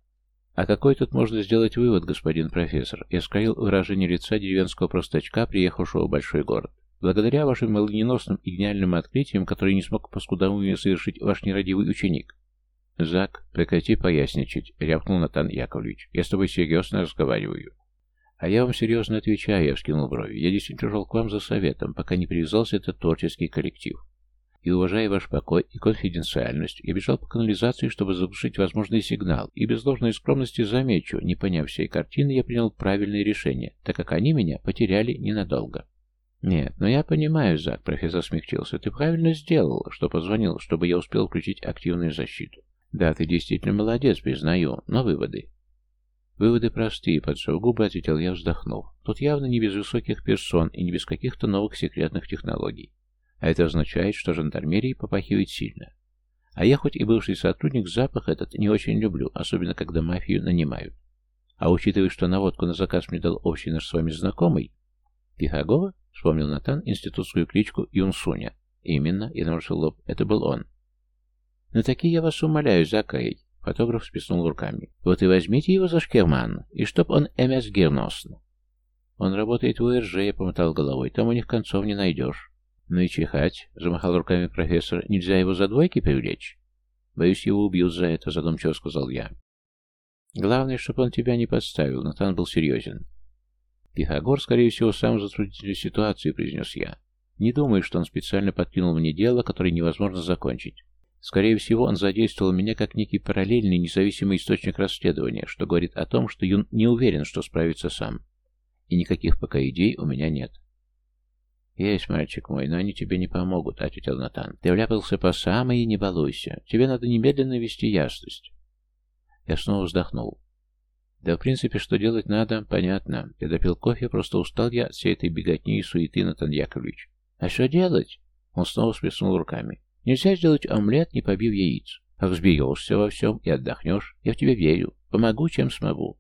«А какой тут можно сделать вывод, господин профессор?» Я скорил выражение лица деревенского простачка, приехавшего в большой город. «Благодаря вашим молниеносным и гениальным открытиям, которые не смог по скудоумию совершить ваш нерадивый ученик, «Зак, прекрати поясничать», — рявкнул Натан Яковлевич. «Я с тобой серьезно разговариваю». «А я вам серьезно отвечаю», — я вскинул брови. «Я действительно пришел к вам за советом, пока не привязался этот творческий коллектив. И, уважая ваш покой и конфиденциальность, я бежал по канализации, чтобы заглушить возможный сигнал, и без ложной скромности замечу, не поняв всей картины, я принял правильное решение, так как они меня потеряли ненадолго». «Нет, но я понимаю, Зак», — профессор смягчился, — «ты правильно сделал, что позвонил, чтобы я успел включить активную защиту. «Да, ты действительно молодец, признаю, но выводы». «Выводы простые», — поджав губы, ответил я, вздохнув. «Тут явно не без высоких персон и не без каких-то новых секретных технологий. А это означает, что жандармерии попахивает сильно. А я, хоть и бывший сотрудник, запах этот не очень люблю, особенно когда мафию нанимают. А учитывая, что наводку на заказ мне дал общий наш с вами знакомый, Пихагова, вспомнил Натан институтскую кличку Юнсуня. Именно, я нарушил лоб, это был он. «Ну такие я вас умоляю, Закай!» Фотограф списнул руками. «Вот и возьмите его за шкерман, и чтоб он эмес герносн». «Он работает в УРЖ», я помотал головой. «Там у них концов не найдешь». «Ну и чихать», — замахал руками профессор. «Нельзя его за двойки привлечь?» «Боюсь, его убьют за это», — задумчиво сказал я. «Главное, чтобы он тебя не подставил», — Натан был серьезен. «Пифагор, скорее всего, сам затруднительную ситуацию», — произнес я. «Не думаю, что он специально подкинул мне дело, которое невозможно закончить. Скорее всего, он задействовал меня как некий параллельный независимый источник расследования, что говорит о том, что Юн не уверен, что справится сам. И никаких пока идей у меня нет. «Есть, мальчик мой, но они тебе не помогут», — ответил Натан. «Ты вляпался по самой и не балуйся. Тебе надо немедленно вести ясность». Я снова вздохнул. «Да, в принципе, что делать надо, понятно. Я допил кофе, просто устал я от всей этой беготни и суеты, Натан Яковлевич». «А что делать?» Он снова сплеснул руками. Нельзя сделать омлет, не побив яиц. Как взбеешься во всем и отдохнешь, я в тебя верю. Помогу, чем смогу.